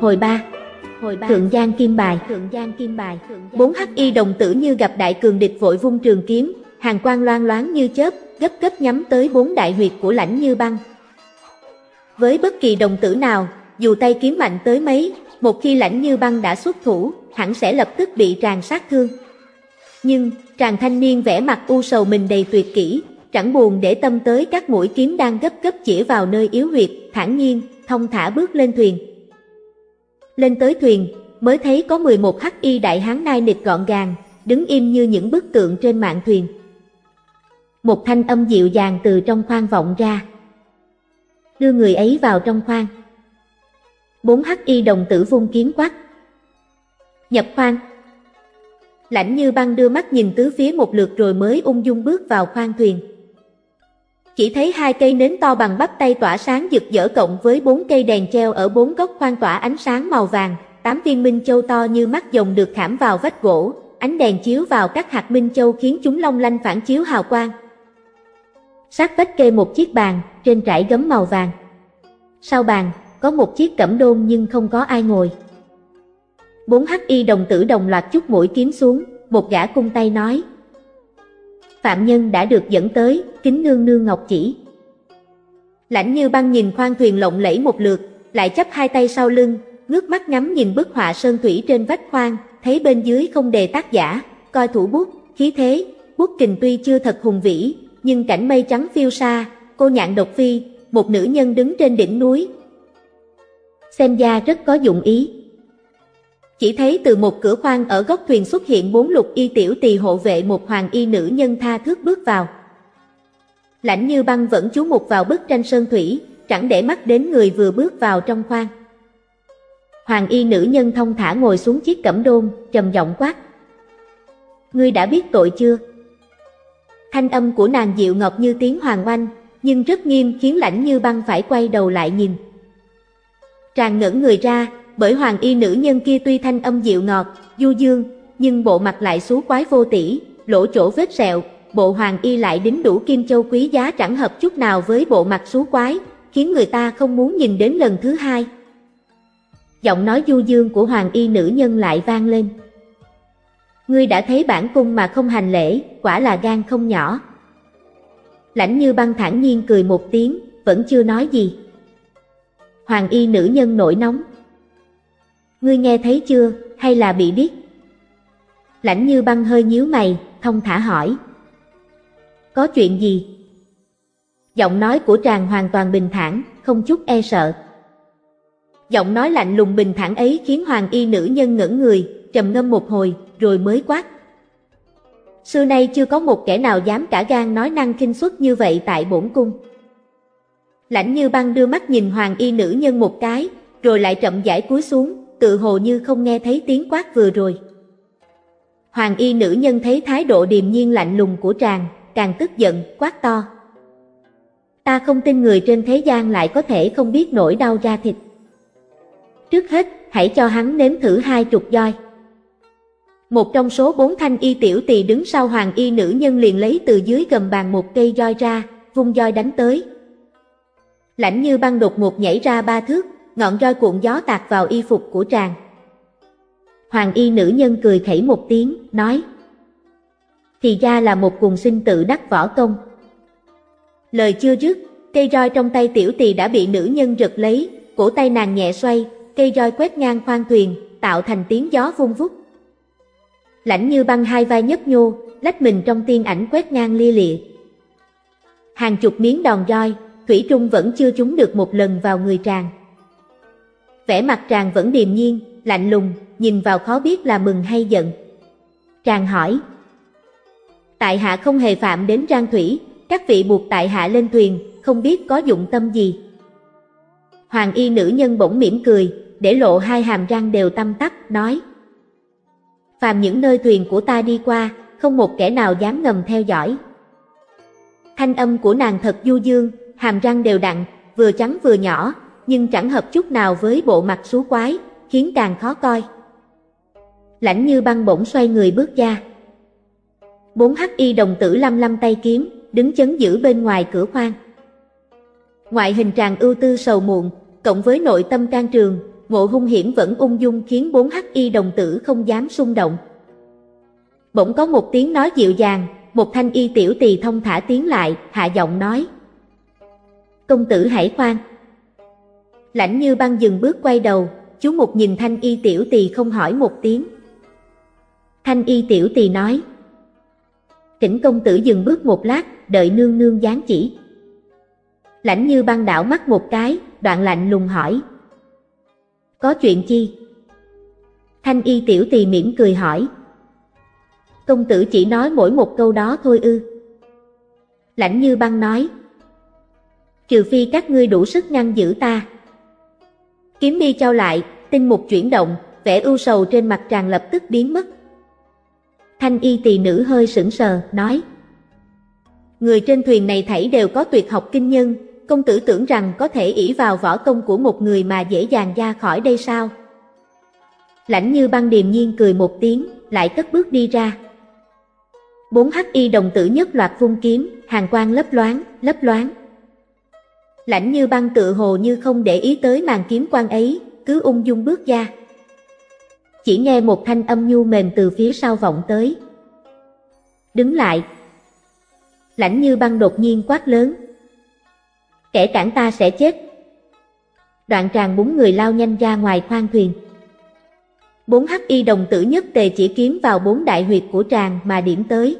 Hồi 3 Hồi 3 Thượng Giang Kim Bài Thượng Giang Kim Bài Bốn hắc y đồng tử như gặp đại cường địch vội vung trường kiếm, hàng quang loan loáng như chớp, gấp gấp nhắm tới bốn đại huyệt của lãnh như băng. Với bất kỳ đồng tử nào, dù tay kiếm mạnh tới mấy, một khi lãnh như băng đã xuất thủ, hẳn sẽ lập tức bị tràn sát thương. Nhưng, tràng thanh niên vẽ mặt u sầu mình đầy tuyệt kỹ, chẳng buồn để tâm tới các mũi kiếm đang gấp gấp chỉ vào nơi yếu huyệt, thản nhiên, thông thả bước lên thuyền. Lên tới thuyền, mới thấy có 11 hắc y đại hán nai nịch gọn gàng, đứng im như những bức tượng trên mạn thuyền. Một thanh âm dịu dàng từ trong khoang vọng ra. Đưa người ấy vào trong khoang. Bốn hắc y đồng tử vung kiếm quát. Nhập khoang. Lãnh như băng đưa mắt nhìn tứ phía một lượt rồi mới ung dung bước vào khoang thuyền. Chỉ thấy hai cây nến to bằng bắp tay tỏa sáng rực rỡ cộng với bốn cây đèn treo ở bốn góc khoan tỏa ánh sáng màu vàng, tám viên minh châu to như mắt rồng được khảm vào vách gỗ, ánh đèn chiếu vào các hạt minh châu khiến chúng long lanh phản chiếu hào quang. Sát vách kê một chiếc bàn, trên trải gấm màu vàng. Sau bàn, có một chiếc cẩm đôn nhưng không có ai ngồi. Bốn hắc y đồng tử đồng loạt chút mũi kiếm xuống, một gã cung tay nói. Phạm nhân đã được dẫn tới, kính nương nương ngọc chỉ. Lãnh như băng nhìn khoang thuyền lộng lẫy một lượt, lại chấp hai tay sau lưng, ngước mắt ngắm nhìn bức họa sơn thủy trên vách khoang, thấy bên dưới không đề tác giả, coi thủ bút, khí thế, bút kình tuy chưa thật hùng vĩ, nhưng cảnh mây trắng phiêu xa, cô nhạn độc phi, một nữ nhân đứng trên đỉnh núi. Xem ra rất có dụng ý. Chỉ thấy từ một cửa khoang ở góc thuyền xuất hiện bốn lục y tiểu tỳ hộ vệ một hoàng y nữ nhân tha thước bước vào. Lãnh như băng vẫn chú mục vào bức tranh sơn thủy, chẳng để mắt đến người vừa bước vào trong khoang. Hoàng y nữ nhân thông thả ngồi xuống chiếc cẩm đôn, trầm giọng quát. Ngươi đã biết tội chưa? Thanh âm của nàng dịu ngọt như tiếng hoàng oanh, nhưng rất nghiêm khiến lãnh như băng phải quay đầu lại nhìn. Tràng ngẩn người ra, bởi hoàng y nữ nhân kia tuy thanh âm dịu ngọt, du dương, nhưng bộ mặt lại xú quái vô tỷ, lỗ chỗ vết sẹo, bộ hoàng y lại đính đủ kim châu quý giá chẳng hợp chút nào với bộ mặt xú quái, khiến người ta không muốn nhìn đến lần thứ hai. Giọng nói du dương của hoàng y nữ nhân lại vang lên. Ngươi đã thấy bản cung mà không hành lễ, quả là gan không nhỏ. Lãnh như băng thản nhiên cười một tiếng, vẫn chưa nói gì. Hoàng y nữ nhân nổi nóng. Ngươi nghe thấy chưa, hay là bị biết? Lãnh như băng hơi nhíu mày, thông thả hỏi. Có chuyện gì? Giọng nói của tràng hoàn toàn bình thản, không chút e sợ. Giọng nói lạnh lùng bình thản ấy khiến hoàng y nữ nhân ngẩn người, trầm ngâm một hồi, rồi mới quát. Xưa nay chưa có một kẻ nào dám cả gan nói năng kinh suất như vậy tại bổn cung. Lãnh như băng đưa mắt nhìn hoàng y nữ nhân một cái, rồi lại chậm rãi cúi xuống, tự hồ như không nghe thấy tiếng quát vừa rồi. Hoàng y nữ nhân thấy thái độ điềm nhiên lạnh lùng của tràng, càng tức giận, quát to. Ta không tin người trên thế gian lại có thể không biết nỗi đau da thịt. Trước hết, hãy cho hắn nếm thử hai chục roi. Một trong số bốn thanh y tiểu tỳ đứng sau hoàng y nữ nhân liền lấy từ dưới gầm bàn một cây roi ra, vung roi đánh tới. Lãnh như băng đột ngột nhảy ra ba thước, ngọn roi cuộn gió tạt vào y phục của chàng. Hoàng y nữ nhân cười khẩy một tiếng, nói Thì ra là một cùng sinh tự đắc võ công. Lời chưa dứt, cây roi trong tay tiểu tỳ đã bị nữ nhân rực lấy, cổ tay nàng nhẹ xoay, cây roi quét ngang khoang thuyền, tạo thành tiếng gió vung vút. Lãnh như băng hai vai nhấp nhô, lách mình trong tiên ảnh quét ngang lia lịa. Hàng chục miếng đòn roi, Thủy Trung vẫn chưa trúng được một lần vào người tràng. Vẻ mặt tràng vẫn điềm nhiên, lạnh lùng, nhìn vào khó biết là mừng hay giận. Tràng hỏi. Tại hạ không hề phạm đến trang Thủy, các vị buộc tại hạ lên thuyền, không biết có dụng tâm gì. Hoàng y nữ nhân bỗng mỉm cười, để lộ hai hàm răng đều tâm tắc, nói. Phàm những nơi thuyền của ta đi qua, không một kẻ nào dám ngầm theo dõi. Thanh âm của nàng thật du dương, hàm răng đều đặn, vừa trắng vừa nhỏ, nhưng chẳng hợp chút nào với bộ mặt xú quái, khiến càng khó coi. Lãnh như băng bỗng xoay người bước ra. Bốn hắc y đồng tử lâm lâm tay kiếm, đứng chấn giữ bên ngoài cửa khoang. Ngoại hình tràn ưu tư sầu muộn, cộng với nội tâm can trường, ngộ hung hiểm vẫn ung dung khiến bốn hắc y đồng tử không dám xung động. Bỗng có một tiếng nói dịu dàng, một thanh y tiểu tỳ thông thả tiếng lại, hạ giọng nói. Công tử hãy khoan. Lãnh như băng dừng bước quay đầu, chú một nhìn thanh y tiểu tỳ không hỏi một tiếng. Thanh y tiểu tỳ nói. Thỉnh công tử dừng bước một lát, đợi nương nương giáng chỉ. Lãnh như băng đảo mắt một cái, đoạn lạnh lùng hỏi. Có chuyện chi? Thanh y tiểu tỳ mỉm cười hỏi. Công tử chỉ nói mỗi một câu đó thôi ư. Lãnh như băng nói. Trừ phi các ngươi đủ sức ngăn giữ ta. Kiếm mi trao lại, tinh mục chuyển động, vẻ ưu sầu trên mặt tràn lập tức biến mất. Thanh y tỳ nữ hơi sững sờ, nói. Người trên thuyền này thảy đều có tuyệt học kinh nhân, công tử tưởng rằng có thể ỷ vào võ công của một người mà dễ dàng ra khỏi đây sao? Lãnh như băng điềm nhiên cười một tiếng, lại cất bước đi ra. Bốn hắc y đồng tử nhất loạt vung kiếm, hàng quang lấp loáng, lấp loáng. Lãnh như băng tự hồ như không để ý tới màn kiếm quan ấy, cứ ung dung bước ra. Chỉ nghe một thanh âm nhu mềm từ phía sau vọng tới. Đứng lại. Lãnh như băng đột nhiên quát lớn. Kẻ cản ta sẽ chết. Đoạn tràng bốn người lao nhanh ra ngoài khoang thuyền. Bốn hắc y đồng tử nhất tề chỉ kiếm vào bốn đại huyệt của tràng mà điểm tới.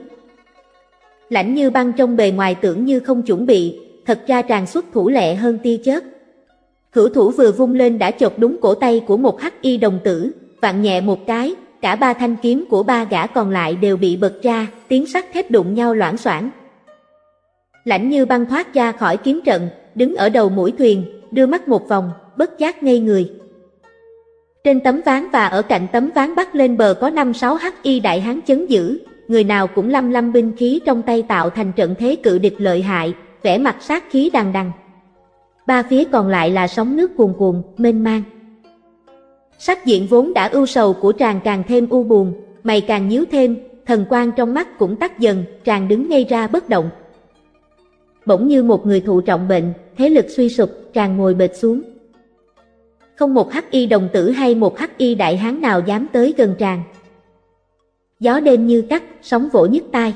Lãnh như băng trong bề ngoài tưởng như không chuẩn bị, thật ra tràn xuất thủ lẹ hơn tia chớp. Hữu thủ vừa vung lên đã chọc đúng cổ tay của một hắc y đồng tử, vặn nhẹ một cái, cả ba thanh kiếm của ba gã còn lại đều bị bật ra, tiếng sắt thép đụng nhau loãng xoảng. Lãnh như băng thoát ra khỏi kiếm trận, đứng ở đầu mũi thuyền, đưa mắt một vòng, bất giác ngây người. Trên tấm ván và ở cạnh tấm ván bắt lên bờ có năm sáu hắc y đại hán chấn giữ, người nào cũng lăm lăm binh khí trong tay tạo thành trận thế cự địch lợi hại, vẻ mặt sát khí đằng đằng. Ba phía còn lại là sóng nước cuồn cuộn, mênh mang. Sắc diện vốn đã ưu sầu của tràng càng thêm u buồn, mày càng nhíu thêm, thần quang trong mắt cũng tắt dần, tràng đứng ngay ra bất động. Bỗng như một người thụ trọng bệnh, thế lực suy sụp, tràng ngồi bệt xuống. Không một hắc y đồng tử hay một hắc y đại hán nào dám tới gần tràng. Gió đêm như cắt, sóng vỗ nhức tai.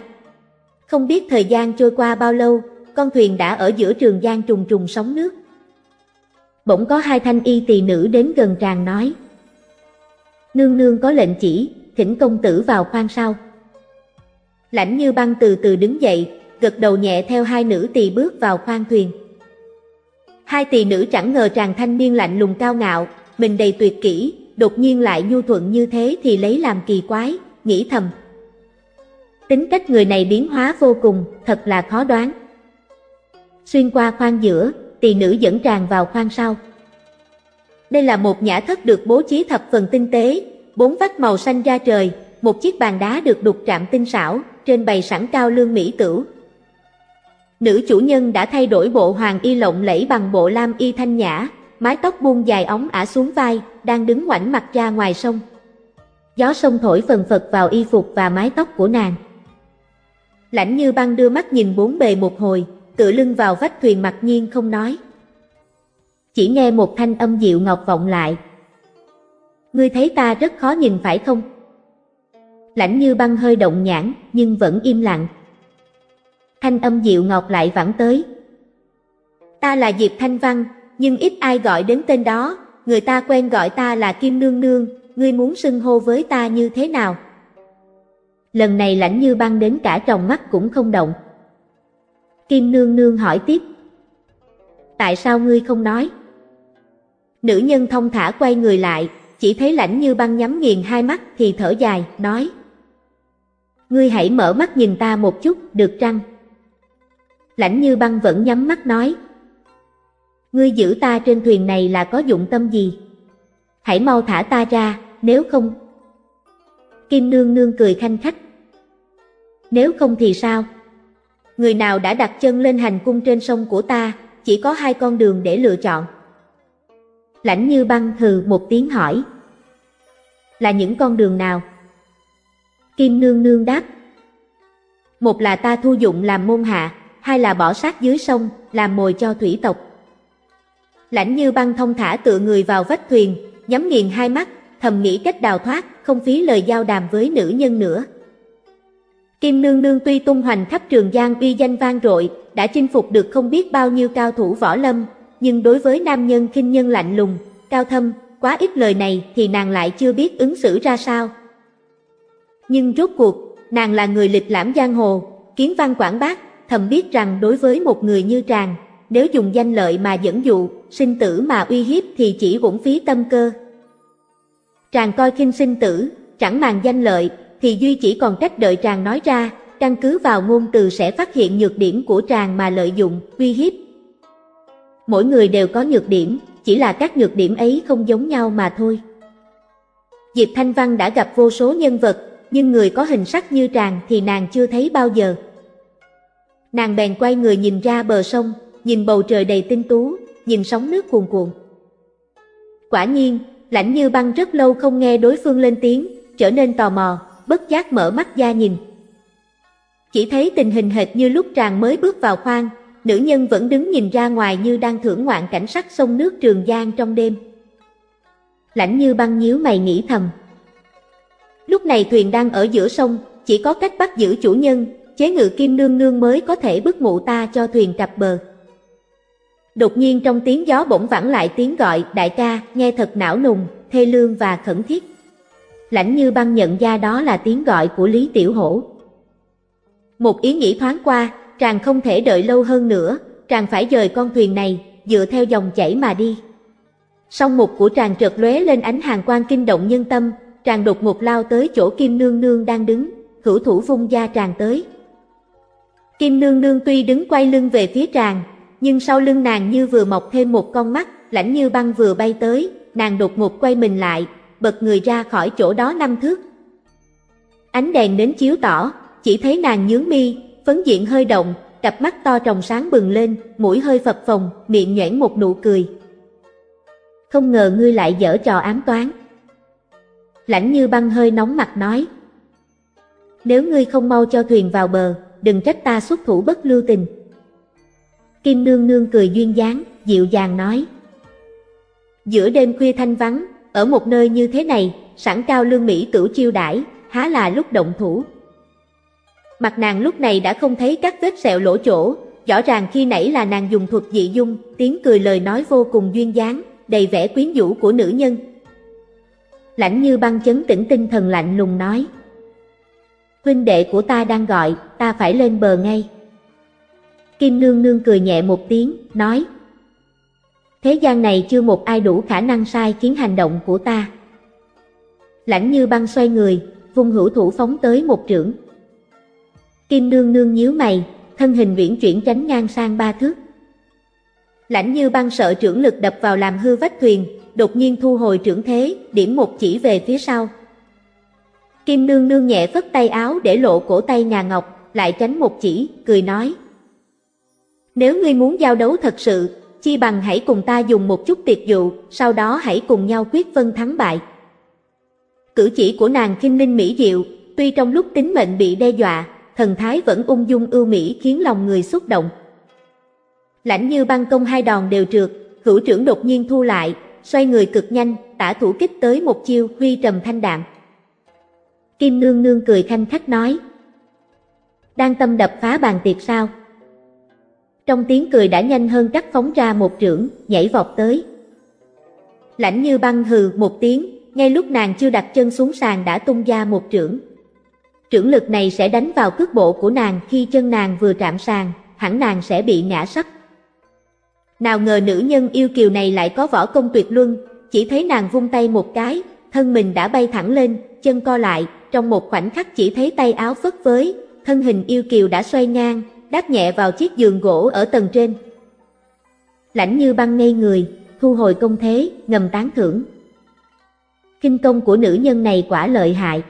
Không biết thời gian trôi qua bao lâu, con thuyền đã ở giữa trường giang trùng trùng sóng nước. Bỗng có hai thanh y tỳ nữ đến gần tràng nói. Nương nương có lệnh chỉ, thỉnh công tử vào khoang sau. Lãnh như băng từ từ đứng dậy, gật đầu nhẹ theo hai nữ tỳ bước vào khoang thuyền. Hai tỳ nữ chẳng ngờ tràng thanh niên lạnh lùng cao ngạo, mình đầy tuyệt kỹ, đột nhiên lại nhu thuận như thế thì lấy làm kỳ quái, nghĩ thầm. Tính cách người này biến hóa vô cùng, thật là khó đoán. Xuyên qua khoang giữa, tỳ nữ dẫn tràng vào khoang sau. Đây là một nhã thất được bố trí thập phần tinh tế, bốn vách màu xanh ra trời, một chiếc bàn đá được đục trạm tinh xảo, trên bày sẵn cao lương mỹ tửu. Nữ chủ nhân đã thay đổi bộ hoàng y lộng lẫy bằng bộ lam y thanh nhã, mái tóc buông dài ống ả xuống vai, đang đứng ngoảnh mặt ra ngoài sông. Gió sông thổi phần phật vào y phục và mái tóc của nàng. Lãnh như băng đưa mắt nhìn bốn bề một hồi, tựa lưng vào vách thuyền mặc nhiên không nói. Chỉ nghe một thanh âm dịu ngọc vọng lại. Ngươi thấy ta rất khó nhìn phải không? Lãnh như băng hơi động nhãn, nhưng vẫn im lặng. Thanh âm dịu ngọc lại vẳng tới, ta là Diệp Thanh Văn, nhưng ít ai gọi đến tên đó, người ta quen gọi ta là Kim Nương Nương, ngươi muốn xưng hô với ta như thế nào? Lần này lãnh như băng đến cả tròng mắt cũng không động. Kim Nương Nương hỏi tiếp. Tại sao ngươi không nói? Nữ nhân thông thả quay người lại, chỉ thấy lãnh như băng nhắm nghiền hai mắt thì thở dài, nói. Ngươi hãy mở mắt nhìn ta một chút, được chăng? Lãnh như băng vẫn nhắm mắt nói. Ngươi giữ ta trên thuyền này là có dụng tâm gì? Hãy mau thả ta ra, nếu không... Kim Nương Nương cười khanh khách. Nếu không thì sao? Người nào đã đặt chân lên hành cung trên sông của ta, chỉ có hai con đường để lựa chọn. Lãnh như băng hừ một tiếng hỏi. Là những con đường nào? Kim Nương Nương đáp. Một là ta thu dụng làm môn hạ, hai là bỏ sát dưới sông, làm mồi cho thủy tộc. Lãnh như băng thông thả tựa người vào vách thuyền, nhắm nghiền hai mắt, thầm nghĩ cách đào thoát, không phí lời giao đàm với nữ nhân nữa. Kim Nương Nương tuy tung hoành khắp Trường Giang uy danh vang dội, đã chinh phục được không biết bao nhiêu cao thủ võ lâm, nhưng đối với nam nhân kinh nhân lạnh lùng, cao thâm, quá ít lời này thì nàng lại chưa biết ứng xử ra sao. Nhưng rốt cuộc, nàng là người lịch lãm giang hồ, kiến văn quảng bác, thầm biết rằng đối với một người như Tràng, nếu dùng danh lợi mà dẫn dụ, sinh tử mà uy hiếp thì chỉ uổng phí tâm cơ. Tràng coi khinh sinh tử, chẳng màng danh lợi, thì Duy chỉ còn cách đợi Tràng nói ra, căn cứ vào ngôn từ sẽ phát hiện nhược điểm của Tràng mà lợi dụng, uy hiếp. Mỗi người đều có nhược điểm, chỉ là các nhược điểm ấy không giống nhau mà thôi. Diệp Thanh Văn đã gặp vô số nhân vật, nhưng người có hình sắc như Tràng thì nàng chưa thấy bao giờ. Nàng bèn quay người nhìn ra bờ sông, nhìn bầu trời đầy tinh tú, nhìn sóng nước cuồn cuộn. Quả nhiên, lãnh như băng rất lâu không nghe đối phương lên tiếng, trở nên tò mò, bất giác mở mắt ra nhìn. Chỉ thấy tình hình hệt như lúc tràng mới bước vào khoang, nữ nhân vẫn đứng nhìn ra ngoài như đang thưởng ngoạn cảnh sắc sông nước Trường Giang trong đêm. Lãnh như băng nhíu mày nghĩ thầm. Lúc này thuyền đang ở giữa sông, chỉ có cách bắt giữ chủ nhân, chế ngự kim nương nương mới có thể bức mụ ta cho thuyền cập bờ. Đột nhiên trong tiếng gió bỗng vẳng lại tiếng gọi đại ca, nghe thật não nùng, thê lương và khẩn thiết. Lãnh như băng nhận ra đó là tiếng gọi của Lý Tiểu Hổ. Một ý nghĩ thoáng qua, chàng không thể đợi lâu hơn nữa, chàng phải rời con thuyền này, dựa theo dòng chảy mà đi. Song mục của chàng trượt lóe lên ánh hàng quang kinh động nhân tâm, chàng đột ngột lao tới chỗ Kim Nương Nương đang đứng, hữu thủ vung da tràng tới. Kim Nương Nương tuy đứng quay lưng về phía tràng, nhưng sau lưng nàng như vừa mọc thêm một con mắt, lãnh như băng vừa bay tới, nàng đột ngột quay mình lại, bật người ra khỏi chỗ đó năm thước. Ánh đèn đến chiếu tỏ, chỉ thấy nàng nhướng mi, phấn diện hơi động, cặp mắt to tròng sáng bừng lên, mũi hơi phập phồng, miệng nhoẻn một nụ cười. Không ngờ ngươi lại dở trò ám toán. Lãnh như băng hơi nóng mặt nói. Nếu ngươi không mau cho thuyền vào bờ, đừng trách ta xuất thủ bất lưu tình. Kim Nương Nương cười duyên dáng, dịu dàng nói. Giữa đêm khuya thanh vắng, ở một nơi như thế này, sẵn cao lương Mỹ tử chiêu đãi, há là lúc động thủ. Mặt nàng lúc này đã không thấy các vết sẹo lỗ chỗ, rõ ràng khi nãy là nàng dùng thuật dị dung, tiếng cười lời nói vô cùng duyên dáng, đầy vẻ quyến rũ của nữ nhân. Lãnh như băng chấn tĩnh tinh thần lạnh lùng nói. Huynh đệ của ta đang gọi, ta phải lên bờ ngay. Kim Nương Nương cười nhẹ một tiếng, nói Thế gian này chưa một ai đủ khả năng sai khiến hành động của ta. Lãnh như băng xoay người, vung hữu thủ phóng tới một trưởng. Kim Nương Nương nhíu mày, thân hình viễn chuyển tránh ngang sang ba thước. Lãnh như băng sợ trưởng lực đập vào làm hư vách thuyền, đột nhiên thu hồi trưởng thế, điểm một chỉ về phía sau. Kim Nương Nương nhẹ phất tay áo để lộ cổ tay ngà ngọc, lại tránh một chỉ, cười nói. Nếu ngươi muốn giao đấu thật sự, chi bằng hãy cùng ta dùng một chút tiệc dụ, sau đó hãy cùng nhau quyết phân thắng bại. Cử chỉ của nàng khinh minh mỹ diệu, tuy trong lúc tính mệnh bị đe dọa, thần thái vẫn ung dung ưu mỹ khiến lòng người xúc động. Lãnh như băng công hai đòn đều trượt, hữu trưởng đột nhiên thu lại, xoay người cực nhanh, tả thủ kích tới một chiêu huy trầm thanh đạm. Kim nương nương cười khanh khách nói. Đang tâm đập phá bàn tiệc sao? Trong tiếng cười đã nhanh hơn cắt phóng ra một trưởng, nhảy vọt tới. Lãnh như băng hừ một tiếng, ngay lúc nàng chưa đặt chân xuống sàn đã tung ra một trưởng. Trưởng lực này sẽ đánh vào cước bộ của nàng khi chân nàng vừa chạm sàn, hẳn nàng sẽ bị ngã sấp. Nào ngờ nữ nhân yêu kiều này lại có võ công tuyệt luân, chỉ thấy nàng vung tay một cái, thân mình đã bay thẳng lên, chân co lại, trong một khoảnh khắc chỉ thấy tay áo phất với thân hình yêu kiều đã xoay ngang, đáp nhẹ vào chiếc giường gỗ ở tầng trên. Lãnh như băng ngây người, thu hồi công thế, ngầm tán thưởng. Kinh công của nữ nhân này quả lợi hại.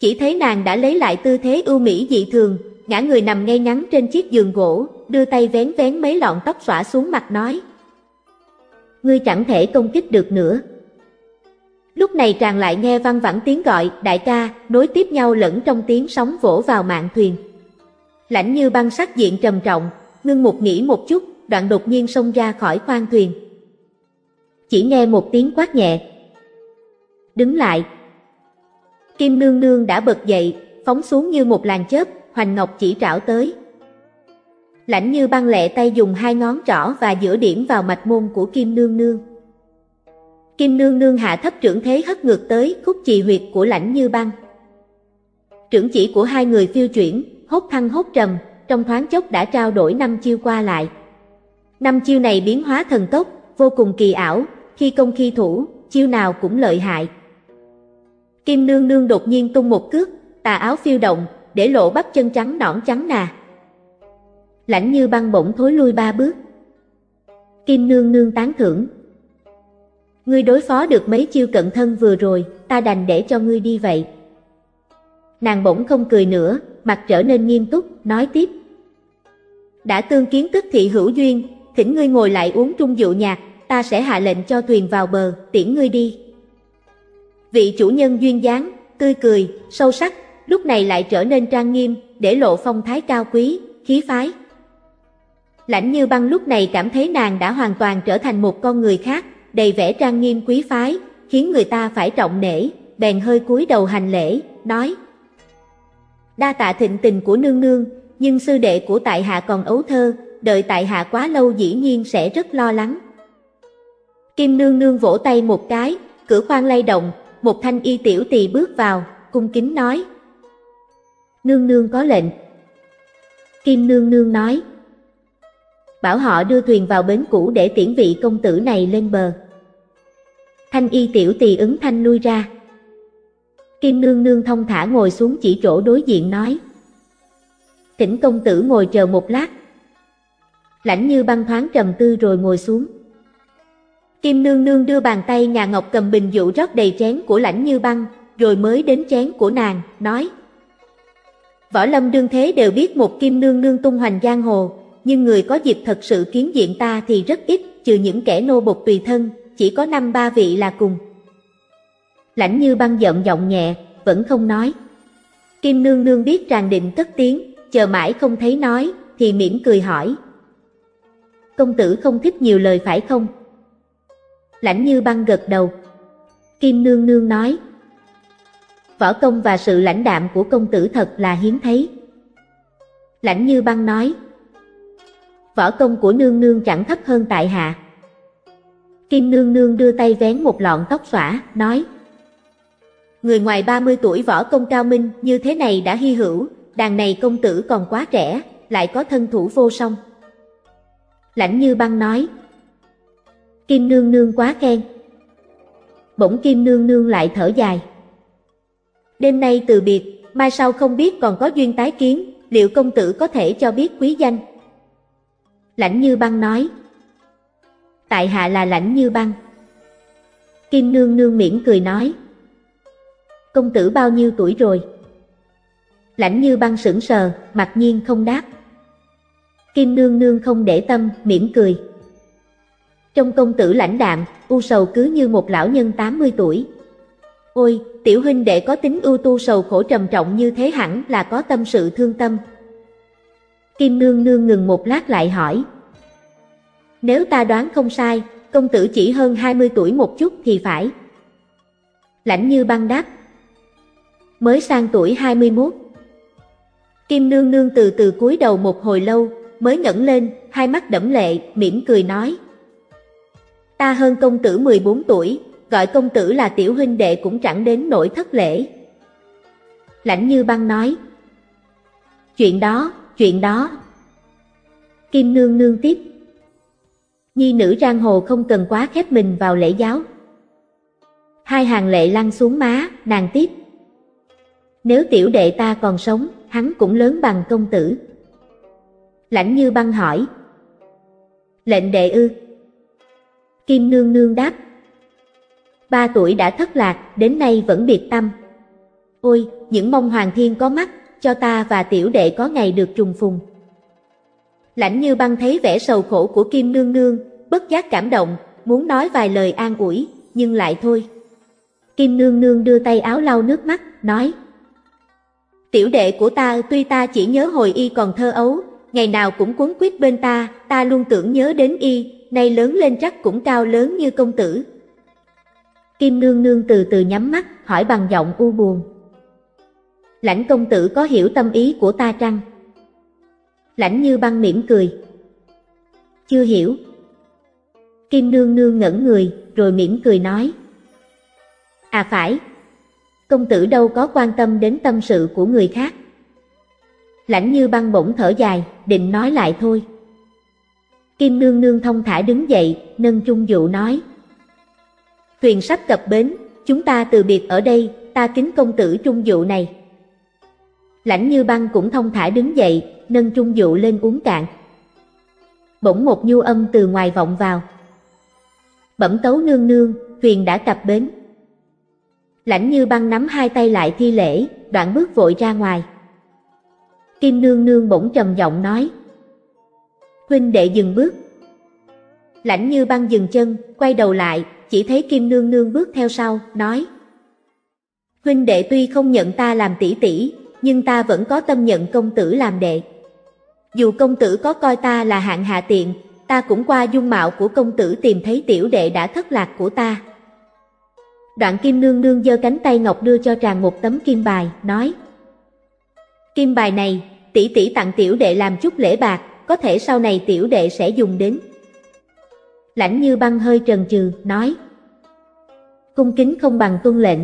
Chỉ thấy nàng đã lấy lại tư thế ưu mỹ dị thường, ngã người nằm ngay ngắn trên chiếc giường gỗ, đưa tay vén vén mấy lọn tóc xõa xuống mặt nói. Ngươi chẳng thể công kích được nữa. Lúc này tràn lại nghe văng vẳng tiếng gọi, đại ca, nối tiếp nhau lẫn trong tiếng sóng vỗ vào mạng thuyền. Lãnh như băng sắc diện trầm trọng, ngưng một nghĩ một chút, đoạn đột nhiên xông ra khỏi khoang thuyền. Chỉ nghe một tiếng quát nhẹ. Đứng lại. Kim nương nương đã bật dậy, phóng xuống như một làn chớp, hoành ngọc chỉ trảo tới. Lãnh như băng lẹ tay dùng hai ngón trỏ và giữa điểm vào mạch môn của Kim nương nương. Kim nương nương hạ thấp trưởng thế hất ngược tới khúc trì huyệt của lãnh như băng. Trưởng chỉ của hai người phiêu chuyển, hốt thăng hốt trầm, trong thoáng chốc đã trao đổi năm chiêu qua lại. Năm chiêu này biến hóa thần tốc, vô cùng kỳ ảo, khi công khi thủ, chiêu nào cũng lợi hại. Kim nương nương đột nhiên tung một cước, tà áo phiêu động, để lộ bắp chân trắng nõn trắng nà. Lãnh như băng bổng thối lui ba bước. Kim nương nương tán thưởng. Ngươi đối phó được mấy chiêu cận thân vừa rồi, ta đành để cho ngươi đi vậy. Nàng bỗng không cười nữa, mặt trở nên nghiêm túc, nói tiếp. Đã tương kiến tức thị hữu duyên, thỉnh ngươi ngồi lại uống trung dụ nhạc, ta sẽ hạ lệnh cho thuyền vào bờ, tiễn ngươi đi. Vị chủ nhân duyên dáng, tươi cười, sâu sắc, lúc này lại trở nên trang nghiêm, để lộ phong thái cao quý, khí phái. Lãnh như băng lúc này cảm thấy nàng đã hoàn toàn trở thành một con người khác, đầy vẻ trang nghiêm quý phái, khiến người ta phải trọng nể, bèn hơi cúi đầu hành lễ, nói Đa tạ thịnh tình của nương nương, nhưng sư đệ của tại hạ còn ấu thơ, đợi tại hạ quá lâu dĩ nhiên sẽ rất lo lắng. Kim nương nương vỗ tay một cái, cửa khoang lay động, một thanh y tiểu tỳ bước vào, cung kính nói. Nương nương có lệnh. Kim nương nương nói. Bảo họ đưa thuyền vào bến cũ để tiễn vị công tử này lên bờ. Thanh y tiểu tỳ ứng thanh lui ra. Kim nương nương thông thả ngồi xuống chỉ chỗ đối diện nói. Thỉnh công tử ngồi chờ một lát. Lãnh như băng thoáng trầm tư rồi ngồi xuống. Kim nương nương đưa bàn tay nhà ngọc cầm bình dụ rót đầy chén của lãnh như băng, rồi mới đến chén của nàng, nói. Võ lâm đương thế đều biết một kim nương nương tung hoành giang hồ, nhưng người có dịp thật sự kiến diện ta thì rất ít, trừ những kẻ nô bộc tùy thân, chỉ có năm ba vị là cùng. Lãnh như băng giận giọng nhẹ, vẫn không nói. Kim nương nương biết tràn định tất tiếng, chờ mãi không thấy nói, thì mỉm cười hỏi. Công tử không thích nhiều lời phải không? Lãnh như băng gật đầu. Kim nương nương nói. Võ công và sự lãnh đạm của công tử thật là hiếm thấy. Lãnh như băng nói. Võ công của nương nương chẳng thấp hơn tại hạ. Kim nương nương đưa tay vén một lọn tóc xõa, nói Người ngoài 30 tuổi võ công cao minh như thế này đã hy hữu, đàn này công tử còn quá trẻ, lại có thân thủ vô song. Lãnh như băng nói Kim nương nương quá khen. Bỗng kim nương nương lại thở dài. Đêm nay từ biệt, mai sau không biết còn có duyên tái kiến, liệu công tử có thể cho biết quý danh? Lãnh như băng nói tại hạ là lãnh như băng. Kim nương nương mỉm cười nói. Công tử bao nhiêu tuổi rồi? Lãnh như băng sững sờ, mặc nhiên không đáp. Kim nương nương không để tâm, mỉm cười. Trong công tử lãnh đạm, u sầu cứ như một lão nhân 80 tuổi. Ôi, tiểu huynh đệ có tính ưu tu sầu khổ trầm trọng như thế hẳn là có tâm sự thương tâm. Kim nương nương ngừng một lát lại hỏi, nếu ta đoán không sai, công tử chỉ hơn 20 tuổi một chút thì phải. Lãnh như băng đáp. Mới sang tuổi 21. Kim nương nương từ từ cúi đầu một hồi lâu, mới ngẩng lên, hai mắt đẫm lệ, mỉm cười nói. Ta hơn công tử 14 tuổi, gọi công tử là tiểu huynh đệ cũng chẳng đến nỗi thất lễ. Lãnh như băng nói. Chuyện đó, chuyện đó. Kim nương nương tiếp. Nhi nữ giang hồ không cần quá khép mình vào lễ giáo. Hai hàng lệ lăn xuống má, nàng tiếp. Nếu tiểu đệ ta còn sống, hắn cũng lớn bằng công tử. Lãnh như băng hỏi. Lệnh đệ ư. Kim nương nương đáp. Ba tuổi đã thất lạc, đến nay vẫn biệt tâm. Ôi, những mong hoàng thiên có mắt, cho ta và tiểu đệ có ngày được trùng phùng. Lãnh như băng thấy vẻ sầu khổ của Kim Nương Nương, bất giác cảm động, muốn nói vài lời an ủi, nhưng lại thôi. Kim Nương Nương đưa tay áo lau nước mắt, nói Tiểu đệ của ta tuy ta chỉ nhớ hồi y còn thơ ấu, ngày nào cũng cuốn quýt bên ta, ta luôn tưởng nhớ đến y, nay lớn lên chắc cũng cao lớn như công tử. Kim Nương Nương từ từ nhắm mắt, hỏi bằng giọng u buồn. Lãnh công tử có hiểu tâm ý của ta chăng? Lãnh như băng mỉm cười. Chưa hiểu. Kim Nương Nương ngẩn người, rồi mỉm cười nói. À phải, công tử đâu có quan tâm đến tâm sự của người khác. Lãnh như băng bỗng thở dài, định nói lại thôi. Kim Nương Nương thông thả đứng dậy, nâng chung dụ nói. Thuyền sắp cập bến, chúng ta từ biệt ở đây, ta kính công tử trung dụ này. Lãnh như băng cũng thông thả đứng dậy, nâng trung dụ lên uống cạn. Bỗng một nhu âm từ ngoài vọng vào. Bẩm tấu nương nương, thuyền đã cập bến. Lãnh như băng nắm hai tay lại thi lễ, đoạn bước vội ra ngoài. Kim nương nương bỗng trầm giọng nói. Huynh đệ dừng bước. Lãnh như băng dừng chân, quay đầu lại, chỉ thấy Kim nương nương bước theo sau, nói. Huynh đệ tuy không nhận ta làm tỷ tỷ, nhưng ta vẫn có tâm nhận công tử làm đệ. Dù công tử có coi ta là hạng hạ tiện, ta cũng qua dung mạo của công tử tìm thấy tiểu đệ đã thất lạc của ta. Đoạn kim nương nương giơ cánh tay ngọc đưa cho tràng một tấm kim bài, nói Kim bài này, tỷ tỷ tặng tiểu đệ làm chút lễ bạc, có thể sau này tiểu đệ sẽ dùng đến. Lãnh như băng hơi trần trừ, nói Cung kính không bằng tuân lệnh.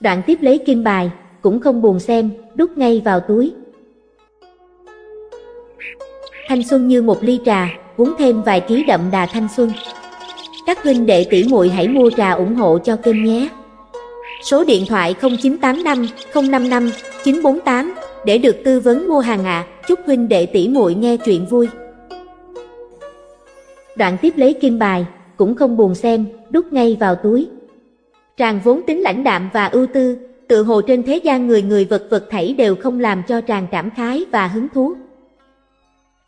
Đoạn tiếp lấy kim bài, cũng không buồn xem, đút ngay vào túi. Thanh xuân như một ly trà, uống thêm vài ký đậm đà thanh xuân. Các huynh đệ tỷ muội hãy mua trà ủng hộ cho kênh nhé. Số điện thoại 0985 055 948 để được tư vấn mua hàng ạ. À. Chúc huynh đệ tỷ muội nghe chuyện vui. Đoạn tiếp lấy kim bài, cũng không buồn xem, đút ngay vào túi. Tràng vốn tính lãnh đạm và ưu tư, tự hồ trên thế gian người người vật vật thảy đều không làm cho tràng cảm khái và hứng thú.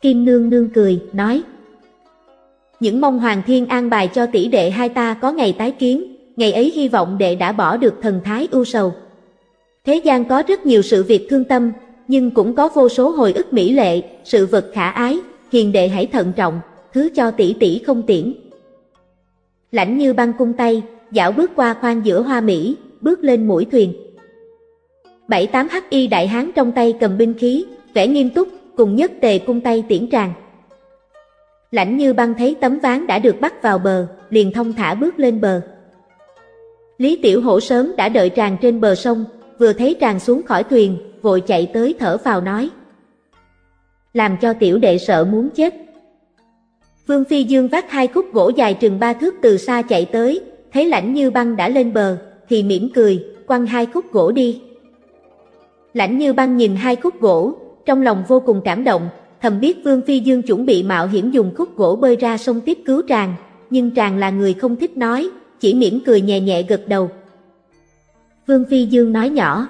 Kim Nương Nương cười, nói những mong Hoàng Thiên an bài cho tỷ đệ hai ta có ngày tái kiến, ngày ấy hy vọng đệ đã bỏ được thần thái ưu sầu. Thế gian có rất nhiều sự việc thương tâm, nhưng cũng có vô số hồi ức mỹ lệ, sự vật khả ái, hiền đệ hãy thận trọng, thứ cho tỷ tỷ không tiễn. Lãnh như băng cung tay, dạo bước qua khoang giữa hoa mỹ, bước lên mũi thuyền. Bảy tám hắc y đại hán trong tay cầm binh khí, vẻ nghiêm túc, cùng nhất tề cung tay tiễn tràng. Lãnh như băng thấy tấm ván đã được bắt vào bờ, liền thông thả bước lên bờ. Lý Tiểu Hổ sớm đã đợi tràng trên bờ sông, vừa thấy tràng xuống khỏi thuyền, vội chạy tới thở vào nói. Làm cho tiểu đệ sợ muốn chết. Vương Phi Dương vác hai khúc gỗ dài chừng ba thước từ xa chạy tới, thấy lãnh như băng đã lên bờ, thì mỉm cười, quăng hai khúc gỗ đi. Lãnh như băng nhìn hai khúc gỗ, trong lòng vô cùng cảm động, thầm biết Vương Phi Dương chuẩn bị mạo hiểm dùng khúc gỗ bơi ra sông tiếp cứu Tràng, nhưng Tràng là người không thích nói, chỉ mỉm cười nhẹ nhẹ gật đầu. Vương Phi Dương nói nhỏ,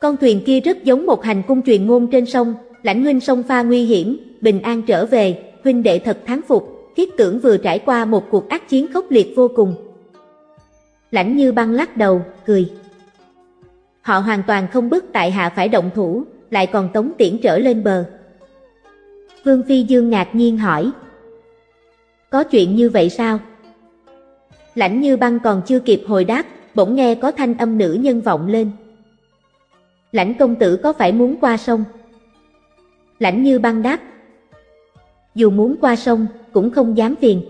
con thuyền kia rất giống một hành cung truyền ngôn trên sông, lãnh huynh sông pha nguy hiểm, bình an trở về, huynh đệ thật thắng phục, thiết tưởng vừa trải qua một cuộc ác chiến khốc liệt vô cùng. Lãnh như băng lắc đầu, cười. Họ hoàn toàn không bức tại hạ phải động thủ, lại còn tống tiễn trở lên bờ. Vương Phi Dương ngạc nhiên hỏi. Có chuyện như vậy sao? Lãnh như băng còn chưa kịp hồi đáp, bỗng nghe có thanh âm nữ nhân vọng lên. Lãnh công tử có phải muốn qua sông? Lãnh như băng đáp. Dù muốn qua sông, cũng không dám phiền.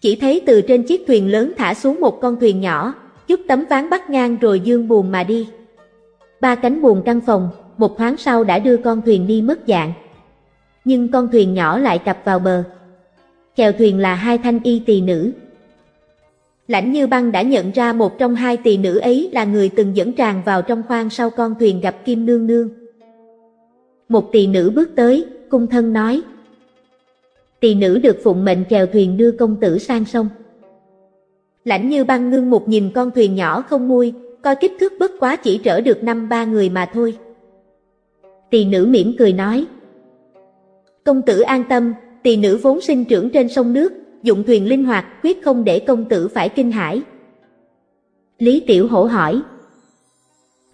Chỉ thấy từ trên chiếc thuyền lớn thả xuống một con thuyền nhỏ, chút tấm ván bắt ngang rồi dương buồn mà đi. Ba cánh buồn căn phòng, một thoáng sau đã đưa con thuyền đi mất dạng. Nhưng con thuyền nhỏ lại cập vào bờ. Chèo thuyền là hai thanh y tỳ nữ. Lãnh như băng đã nhận ra một trong hai tỳ nữ ấy là người từng dẫn tràng vào trong khoang sau con thuyền gặp Kim Nương Nương. Một tỳ nữ bước tới, cung thân nói. Tỳ nữ được phụng mệnh chèo thuyền đưa công tử sang sông. Lãnh như băng ngưng một nhìn con thuyền nhỏ không mui, coi kích thước bất quá chỉ trở được năm ba người mà thôi. Tỳ nữ mỉm cười nói. Công tử an tâm, tỳ nữ vốn sinh trưởng trên sông nước, dụng thuyền linh hoạt, quyết không để công tử phải kinh hãi. Lý Tiểu Hổ hỏi.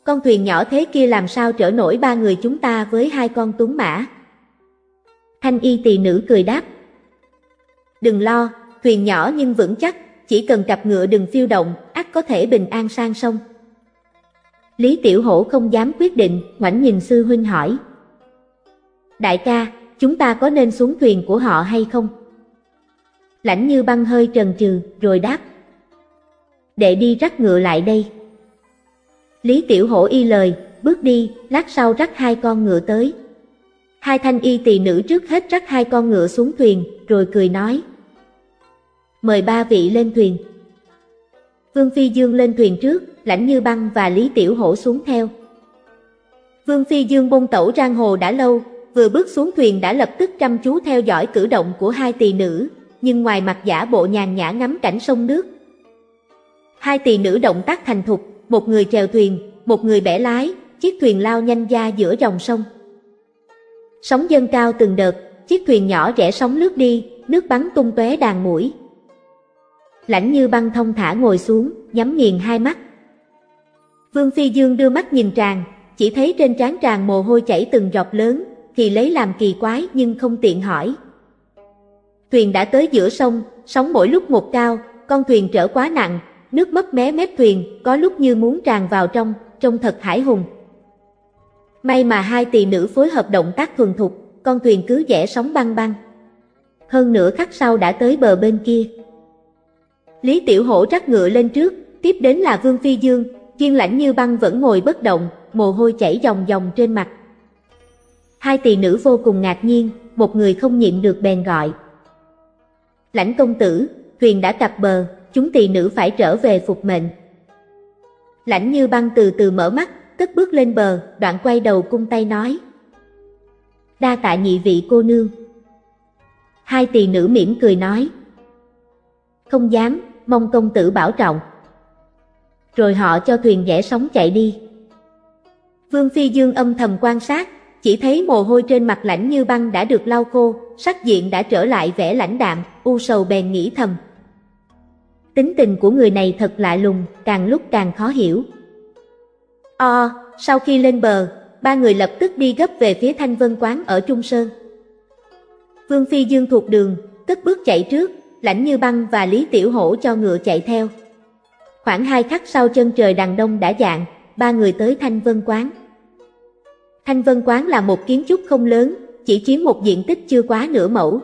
Con thuyền nhỏ thế kia làm sao trở nổi ba người chúng ta với hai con tuấn mã? Thanh y tỳ nữ cười đáp. Đừng lo, thuyền nhỏ nhưng vững chắc, chỉ cần cặp ngựa đừng phiêu động, ắt có thể bình an sang sông. Lý Tiểu Hổ không dám quyết định, ngoảnh nhìn sư huynh hỏi. Đại ca, chúng ta có nên xuống thuyền của họ hay không? Lãnh như băng hơi trần trừ, rồi đáp. Đệ đi rắc ngựa lại đây. Lý Tiểu Hổ y lời, bước đi, lát sau rắc hai con ngựa tới. Hai thanh y tỳ nữ trước hết rắc hai con ngựa xuống thuyền, rồi cười nói. Mời ba vị lên thuyền. Vương Phi Dương lên thuyền trước, Lãnh Như Băng và Lý Tiểu Hổ xuống theo. Vương Phi Dương bông tẩu trang hồ đã lâu, vừa bước xuống thuyền đã lập tức chăm chú theo dõi cử động của hai tỳ nữ, nhưng ngoài mặt giả bộ nhàn nhã ngắm cảnh sông nước. Hai tỳ nữ động tác thành thục, một người chèo thuyền, một người bẻ lái, chiếc thuyền lao nhanh ra giữa dòng sông. Sóng dâng cao từng đợt, chiếc thuyền nhỏ rẽ sóng lướt đi, nước bắn tung tóe đàn mũi. Lãnh như băng thông thả ngồi xuống, nhắm nghiền hai mắt. Vương Phi Dương đưa mắt nhìn tràng, chỉ thấy trên trán tràng mồ hôi chảy từng giọt lớn, thì lấy làm kỳ quái nhưng không tiện hỏi. Thuyền đã tới giữa sông, sóng mỗi lúc một cao, con thuyền trở quá nặng, nước mất mé mép thuyền, có lúc như muốn tràn vào trong, trông thật hải hùng. May mà hai tỳ nữ phối hợp động tác thuần thục, con thuyền cứ dẻ sóng băng băng. Hơn nửa khắc sau đã tới bờ bên kia. Lý Tiểu Hổ rắc ngựa lên trước, tiếp đến là Vương Phi Dương, Kiên lãnh như băng vẫn ngồi bất động, mồ hôi chảy dòng dòng trên mặt. Hai tỳ nữ vô cùng ngạc nhiên, một người không nhịn được bèn gọi. Lãnh công tử, thuyền đã cập bờ, chúng tỳ nữ phải trở về phục mệnh. Lãnh như băng từ từ mở mắt, cất bước lên bờ, đoạn quay đầu cung tay nói. Đa tạ nhị vị cô nương. Hai tỳ nữ mỉm cười nói. Không dám, mong công tử bảo trọng. Rồi họ cho thuyền rẽ sóng chạy đi. Vương Phi Dương âm thầm quan sát, chỉ thấy mồ hôi trên mặt lạnh như băng đã được lau khô, sắc diện đã trở lại vẻ lãnh đạm, u sầu bèn nghĩ thầm. Tính tình của người này thật lạ lùng, càng lúc càng khó hiểu. O, sau khi lên bờ, ba người lập tức đi gấp về phía Thanh Vân Quán ở Trung Sơn. Vương Phi Dương thuộc đường, cất bước chạy trước, lãnh như băng và Lý Tiểu Hổ cho ngựa chạy theo. Khoảng hai khắc sau chân trời đằng đông đã dạng, ba người tới Thanh Vân Quán. Thanh Vân Quán là một kiến trúc không lớn, chỉ chiếm một diện tích chưa quá nửa mẫu.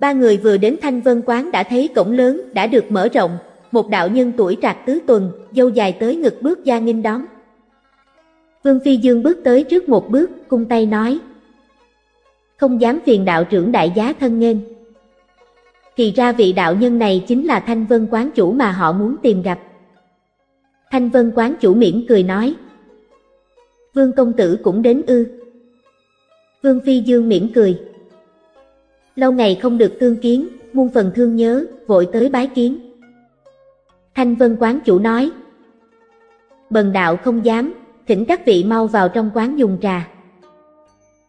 Ba người vừa đến Thanh Vân Quán đã thấy cổng lớn đã được mở rộng, một đạo nhân tuổi trạc tứ tuần, dâu dài tới ngực bước ra nghinh đón. Vương Phi Dương bước tới trước một bước, cung tay nói. Không dám phiền đạo trưởng đại giá thân nghênh. Thì ra vị đạo nhân này chính là Thanh Vân quán chủ mà họ muốn tìm gặp. Thanh Vân quán chủ miễn cười nói. Vương công tử cũng đến ư. Vương Phi Dương mỉm cười. Lâu ngày không được tương kiến, muôn phần thương nhớ, vội tới bái kiến. Thanh Vân quán chủ nói. Bần đạo không dám, thỉnh các vị mau vào trong quán dùng trà.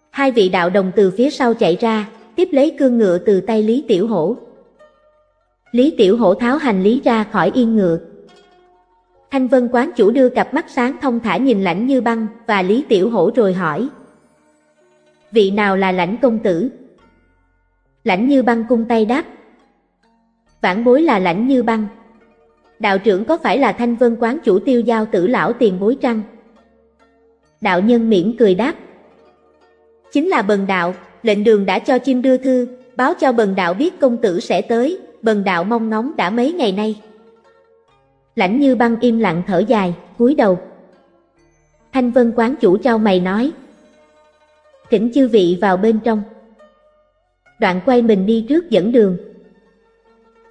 Hai vị đạo đồng từ phía sau chạy ra, tiếp lấy cương ngựa từ tay Lý Tiểu Hổ. Lý Tiểu Hổ tháo hành lý ra khỏi yên ngựa. Thanh Vân quán chủ đưa cặp mắt sáng thông thả nhìn lãnh như băng và Lý Tiểu Hổ rồi hỏi. Vị nào là lãnh công tử? Lãnh như băng cung tay đáp. Vãn bối là lãnh như băng. Đạo trưởng có phải là Thanh Vân quán chủ tiêu giao tử lão tiền bối trăng? Đạo nhân miễn cười đáp. Chính là bần đạo, lệnh đường đã cho chim đưa thư, báo cho bần đạo biết công tử sẽ tới, bần đạo mong ngóng đã mấy ngày nay. Lãnh như băng im lặng thở dài, cúi đầu. Thanh vân quán chủ trao mày nói. Thỉnh chư vị vào bên trong. Đoạn quay mình đi trước dẫn đường.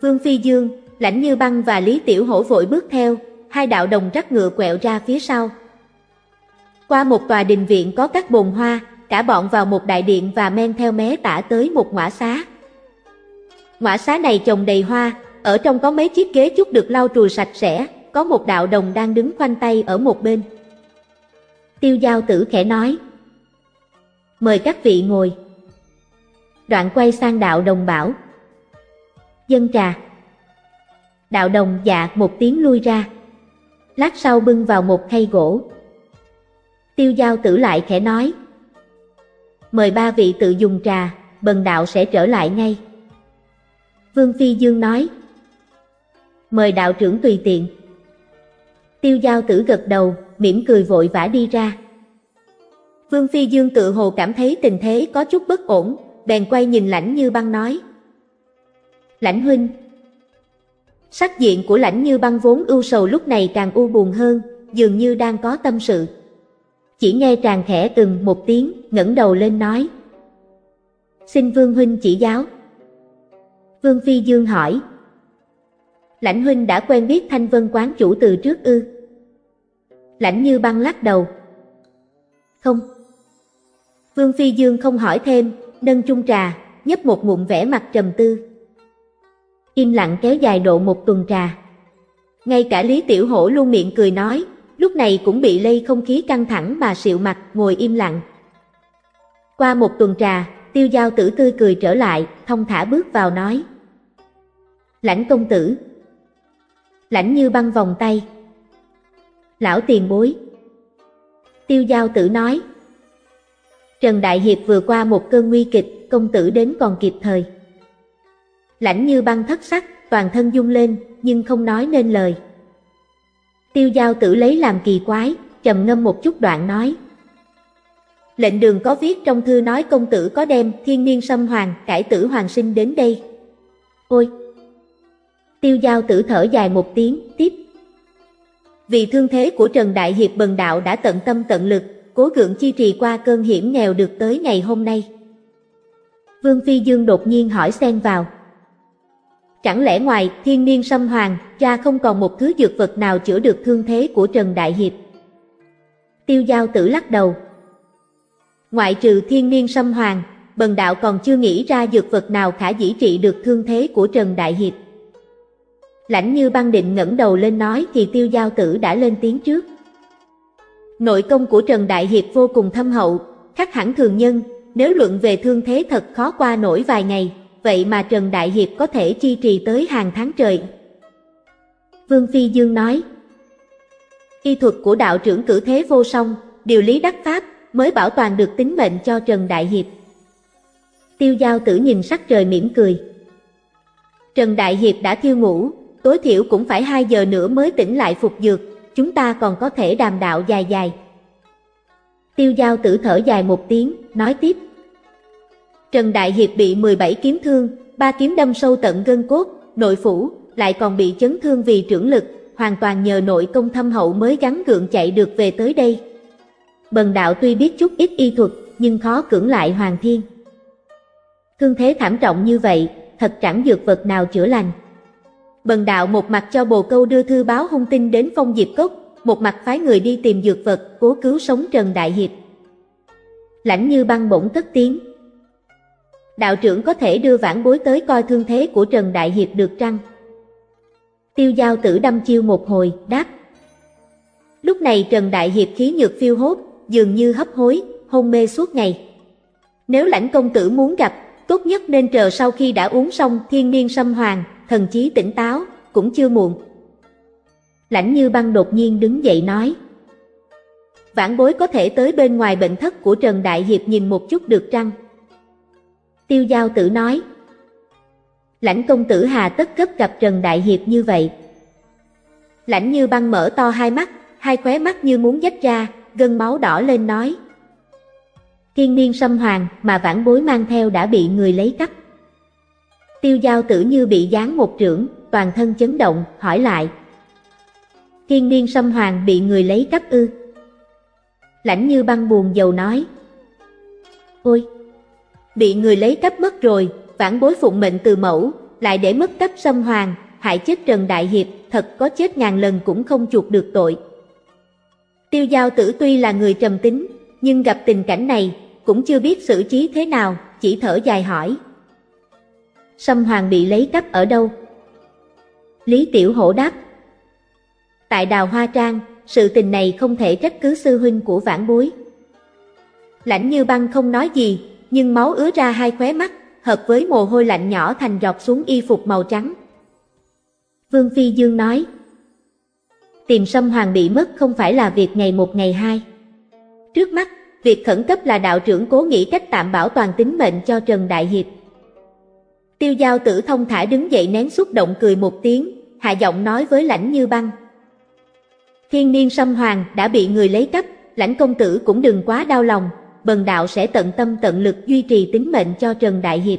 Vương Phi Dương, Lãnh Như Băng và Lý Tiểu Hổ vội bước theo, hai đạo đồng rắc ngựa quẹo ra phía sau. Qua một tòa đình viện có các bồn hoa, cả bọn vào một đại điện và men theo mé tả tới một ngõa xá. Ngõa xá này trồng đầy hoa, ở trong có mấy chiếc ghế chút được lau chùi sạch sẽ, có một đạo đồng đang đứng khoanh tay ở một bên. Tiêu giao tử khẽ nói. Mời các vị ngồi. Đoạn quay sang đạo đồng bảo. Dân trà. Đạo đồng dạ một tiếng lui ra. Lát sau bưng vào một khay gỗ. Tiêu giao tử lại khẽ nói. Mời ba vị tự dùng trà, bần đạo sẽ trở lại ngay. Vương Phi Dương nói. Mời đạo trưởng tùy tiện. Tiêu giao tử gật đầu, mỉm cười vội vã đi ra. Vương Phi Dương tự hồ cảm thấy tình thế có chút bất ổn, bèn quay nhìn lãnh như băng nói. Lãnh huynh Sắc diện của lãnh như băng vốn ưu sầu lúc này càng u buồn hơn, dường như đang có tâm sự. Chỉ nghe tràn khẽ từng một tiếng, ngẩng đầu lên nói. Xin Vương Huynh chỉ giáo. Vương Phi Dương hỏi. Lãnh Huynh đã quen biết Thanh Vân quán chủ từ trước ư? Lãnh như băng lắc đầu. Không. Vương Phi Dương không hỏi thêm, nâng chung trà, nhấp một ngụm vẻ mặt trầm tư. Im lặng kéo dài độ một tuần trà. Ngay cả Lý Tiểu Hổ luôn miệng cười nói, lúc này cũng bị lây không khí căng thẳng mà xịu mặt ngồi im lặng. Qua một tuần trà, tiêu giao tử tươi cười trở lại, thông thả bước vào nói. Lãnh công tử. Lãnh như băng vòng tay. Lão tiền bối. Tiêu giao tử nói. Trần Đại Hiệp vừa qua một cơn nguy kịch, công tử đến còn kịp thời. Lãnh như băng thất sắc, toàn thân dung lên, nhưng không nói nên lời. Tiêu giao tử lấy làm kỳ quái, trầm ngâm một chút đoạn nói. Lệnh đường có viết trong thư nói công tử có đem thiên niên sâm hoàng, cải tử hoàng sinh đến đây. Ôi! Tiêu giao tử thở dài một tiếng, tiếp. Vì thương thế của Trần Đại Hiệp bần đạo đã tận tâm tận lực, cố gượng chi trì qua cơn hiểm nghèo được tới ngày hôm nay. Vương Phi Dương đột nhiên hỏi xen vào. Chẳng lẽ ngoài thiên niên sâm hoàng, cha không còn một thứ dược vật nào chữa được thương thế của Trần Đại Hiệp? Tiêu giao tử lắc đầu. Ngoại trừ thiên niên sâm hoàng, bần đạo còn chưa nghĩ ra dược vật nào khả dĩ trị được thương thế của Trần Đại Hiệp. Lãnh như băng định ngẩng đầu lên nói thì tiêu giao tử đã lên tiếng trước. Nội công của Trần Đại Hiệp vô cùng thâm hậu, khắc hẳn thường nhân, nếu luận về thương thế thật khó qua nổi vài ngày, vậy mà Trần Đại Hiệp có thể chi trì tới hàng tháng trời. Vương Phi Dương nói, Y thuật của đạo trưởng cử thế vô song, điều lý đắc pháp mới bảo toàn được tính mệnh cho Trần Đại Hiệp. Tiêu giao tử nhìn sắc trời mỉm cười. Trần Đại Hiệp đã thiêu ngủ, tối thiểu cũng phải 2 giờ nữa mới tỉnh lại phục dược, chúng ta còn có thể đàm đạo dài dài. Tiêu giao tử thở dài một tiếng, nói tiếp. Trần Đại Hiệp bị 17 kiếm thương, ba kiếm đâm sâu tận gân cốt, nội phủ, lại còn bị chấn thương vì trưởng lực, hoàn toàn nhờ nội công thâm hậu mới gắn gượng chạy được về tới đây. Bần đạo tuy biết chút ít y thuật, nhưng khó cưỡng lại hoàng thiên. Thương thế thảm trọng như vậy, thật chẳng dược vật nào chữa lành. Bần đạo một mặt cho bồ câu đưa thư báo hung tin đến phong diệp cốc, một mặt phái người đi tìm dược vật, cố cứu sống Trần Đại Hiệp. Lãnh như băng bổng cất tiếng. Đạo trưởng có thể đưa vãn bối tới coi thương thế của Trần Đại Hiệp được trăng. Tiêu giao tử đâm chiêu một hồi, đáp. Lúc này Trần Đại Hiệp khí nhược phiêu hốt, dường như hấp hối, hôn mê suốt ngày. Nếu lãnh công tử muốn gặp, tốt nhất nên chờ sau khi đã uống xong thiên niên sâm hoàng, thần chí tỉnh táo, cũng chưa muộn. Lãnh như băng đột nhiên đứng dậy nói. Vãn bối có thể tới bên ngoài bệnh thất của Trần Đại Hiệp nhìn một chút được trăng. Tiêu giao tử nói. Lãnh công tử hà tất cấp gặp Trần Đại Hiệp như vậy. Lãnh như băng mở to hai mắt, hai khóe mắt như muốn dách ra, gân máu đỏ lên nói. Thiên niên sâm hoàng mà vãn bối mang theo đã bị người lấy cắp. Tiêu giao tử như bị giáng một trưởng, toàn thân chấn động, hỏi lại. Thiên niên sâm hoàng bị người lấy cắp ư. Lãnh như băng buồn dầu nói. Ôi! Bị người lấy cắp mất rồi, vãn bối phụng mệnh từ mẫu, lại để mất cắp sâm hoàng, hại chết Trần Đại Hiệp, thật có chết ngàn lần cũng không chuộc được tội. Tiêu giao tử tuy là người trầm tính, nhưng gặp tình cảnh này, cũng chưa biết xử trí thế nào, chỉ thở dài hỏi. Sâm Hoàng bị lấy cắp ở đâu? Lý Tiểu Hổ đáp. Tại đào Hoa Trang, sự tình này không thể trách cứ sư huynh của vãn bối. Lãnh như băng không nói gì, nhưng máu ứa ra hai khóe mắt, hợp với mồ hôi lạnh nhỏ thành giọt xuống y phục màu trắng. Vương Phi Dương nói, tìm sâm hoàng bị mất không phải là việc ngày một ngày hai. Trước mắt, việc khẩn cấp là đạo trưởng cố nghĩ cách tạm bảo toàn tính mệnh cho Trần Đại Hiệp. Tiêu giao tử thông thả đứng dậy nén xúc động cười một tiếng, hạ giọng nói với lãnh như băng. Thiên niên sâm hoàng đã bị người lấy cắp, lãnh công tử cũng đừng quá đau lòng, bần đạo sẽ tận tâm tận lực duy trì tính mệnh cho Trần Đại Hiệp.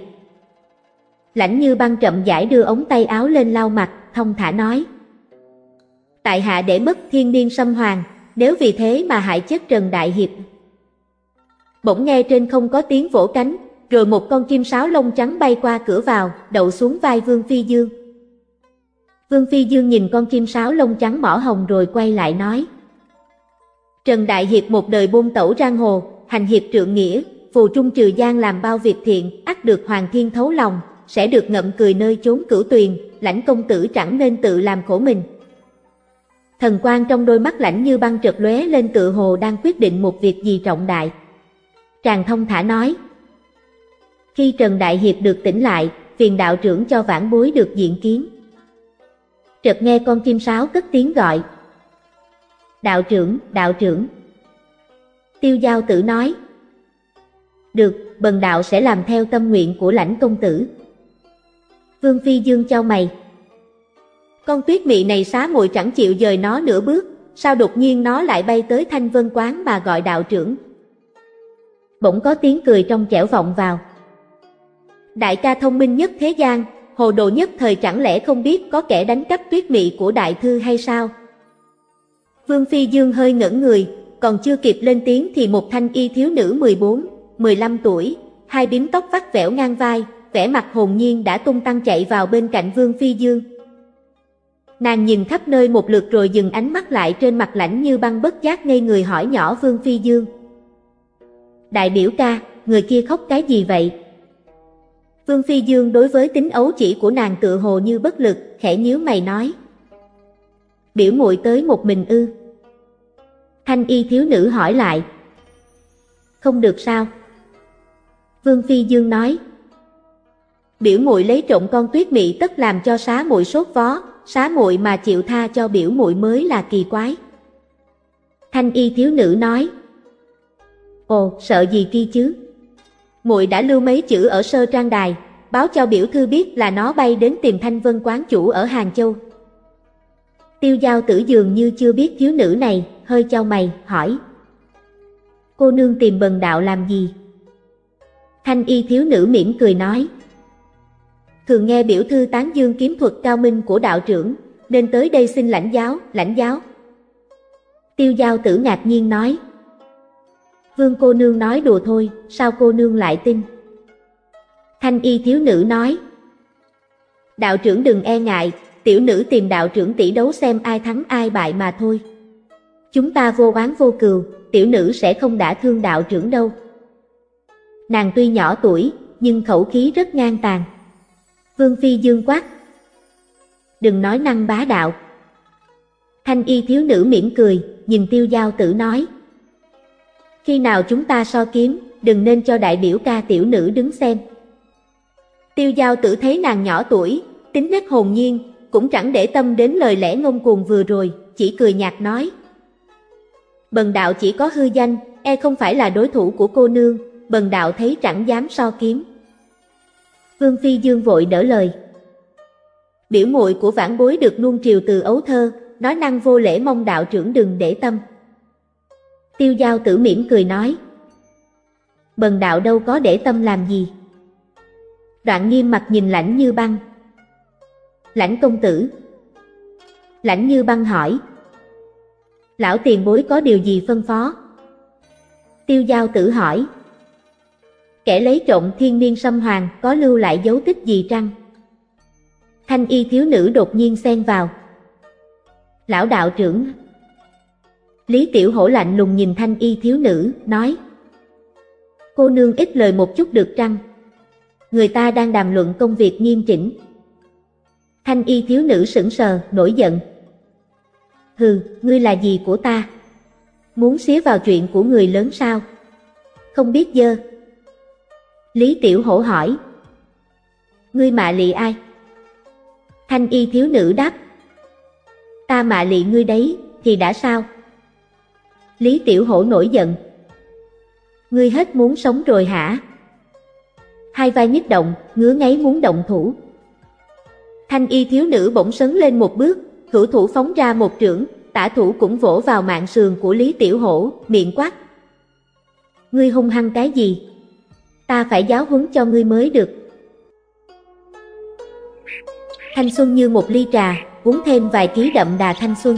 Lãnh như băng chậm giải đưa ống tay áo lên lau mặt, thông thả nói. Tại hạ để mất thiên niên sâm hoàng, nếu vì thế mà hại chết Trần Đại Hiệp. Bỗng nghe trên không có tiếng vỗ cánh, rồi một con chim sáo lông trắng bay qua cửa vào, đậu xuống vai Vương Phi Dương. Vương Phi Dương nhìn con chim sáo lông trắng mỏ hồng rồi quay lại nói. Trần Đại Hiệp một đời buôn tẩu giang hồ, hành hiệp trượng nghĩa, phù trung trừ gian làm bao việc thiện, ắt được hoàng thiên thấu lòng, sẽ được ngậm cười nơi chốn cửu tuyền, lãnh công tử chẳng nên tự làm khổ mình. Thần quan trong đôi mắt lãnh như băng trật lóe lên tự hồ đang quyết định một việc gì trọng đại. Tràng thông thả nói. Khi Trần Đại Hiệp được tỉnh lại, phiền đạo trưởng cho vãn bối được diện kiến. Trật nghe con chim sáo cất tiếng gọi. Đạo trưởng, đạo trưởng. Tiêu giao tử nói. Được, bần đạo sẽ làm theo tâm nguyện của lãnh công tử. Vương Phi Dương cho mày. Con tuyết mị này xá muội chẳng chịu dời nó nửa bước, sao đột nhiên nó lại bay tới thanh vân quán mà gọi đạo trưởng. Bỗng có tiếng cười trong chẻo vọng vào. Đại ca thông minh nhất thế gian, hồ đồ nhất thời chẳng lẽ không biết có kẻ đánh cắp tuyết mị của đại thư hay sao? Vương Phi Dương hơi ngẩn người, còn chưa kịp lên tiếng thì một thanh y thiếu nữ 14, 15 tuổi, hai bím tóc vắt vẻo ngang vai, vẻ mặt hồn nhiên đã tung tăng chạy vào bên cạnh Vương Phi Dương. Nàng nhìn khắp nơi một lượt rồi dừng ánh mắt lại trên mặt lãnh như băng bất giác ngây người hỏi nhỏ Vương Phi Dương. Đại biểu ca, người kia khóc cái gì vậy? Vương Phi Dương đối với tính ấu chỉ của nàng tự hồ như bất lực, khẽ nhíu mày nói. Biểu muội tới một mình ư. Thanh y thiếu nữ hỏi lại. Không được sao? Vương Phi Dương nói. Biểu muội lấy trộm con tuyết mị tất làm cho xá muội sốt vó, xá muội mà chịu tha cho biểu muội mới là kỳ quái. Thanh y thiếu nữ nói. Ồ, sợ gì kia chứ? Muội đã lưu mấy chữ ở sơ trang đài, báo cho biểu thư biết là nó bay đến tìm Thanh Vân quán chủ ở Hàng Châu. Tiêu giao tử dường như chưa biết thiếu nữ này, hơi cho mày, hỏi. Cô nương tìm bần đạo làm gì? Thanh y thiếu nữ mỉm cười nói. Thường nghe biểu thư tán dương kiếm thuật cao minh của đạo trưởng, nên tới đây xin lãnh giáo, lãnh giáo. Tiêu giao tử ngạc nhiên nói. Vương cô nương nói đùa thôi, sao cô nương lại tin? Thanh y thiếu nữ nói. Đạo trưởng đừng e ngại, tiểu nữ tìm đạo trưởng tỷ đấu xem ai thắng ai bại mà thôi. Chúng ta vô oán vô cừu, tiểu nữ sẽ không đả thương đạo trưởng đâu. Nàng tuy nhỏ tuổi, nhưng khẩu khí rất ngang tàn. Vương Phi dương quát. Đừng nói năng bá đạo. Thanh y thiếu nữ mỉm cười, nhìn tiêu giao tử nói. Khi nào chúng ta so kiếm, đừng nên cho đại biểu ca tiểu nữ đứng xem. Tiêu giao tử thấy nàng nhỏ tuổi, tính nết hồn nhiên, cũng chẳng để tâm đến lời lẽ ngông cuồng vừa rồi, chỉ cười nhạt nói. Bần đạo chỉ có hư danh, e không phải là đối thủ của cô nương, bần đạo thấy chẳng dám so kiếm. Vương Phi Dương vội đỡ lời. Biểu muội của vãn bối được nuông triều từ ấu thơ, nói năng vô lễ mong đạo trưởng đừng để tâm. Tiêu giao tử mỉm cười nói. Bần đạo đâu có để tâm làm gì. Đoạn nghiêm mặt nhìn lãnh như băng. Lãnh công tử. Lãnh như băng hỏi. Lão tiền bối có điều gì phân phó? Tiêu giao tử hỏi. Kẻ lấy trộm thiên niên sâm hoàng có lưu lại dấu tích gì trăng? Thanh y thiếu nữ đột nhiên xen vào. Lão đạo trưởng. Lý tiểu hổ lạnh lùng nhìn thanh y thiếu nữ, nói. Cô nương ít lời một chút được trăng? Người ta đang đàm luận công việc nghiêm chỉnh. Thanh y thiếu nữ sững sờ, nổi giận. Hừ, ngươi là gì của ta? Muốn xía vào chuyện của người lớn sao? Không biết dơ. Lý Tiểu Hổ hỏi. Ngươi mạ lị ai? Thanh y thiếu nữ đáp. Ta mạ lị ngươi đấy, thì đã sao? Lý Tiểu Hổ nổi giận. Ngươi hết muốn sống rồi hả? Hai vai nhích động, ngứa ngáy muốn động thủ. Thanh y thiếu nữ bỗng sấn lên một bước, thủ thủ phóng ra một trưởng, tả thủ cũng vỗ vào mạng sườn của Lý Tiểu Hổ, miệng quát. Ngươi hung hăng cái gì? Ta phải giáo huấn cho ngươi mới được. Thanh xuân như một ly trà, uống thêm vài ký đậm đà thanh xuân.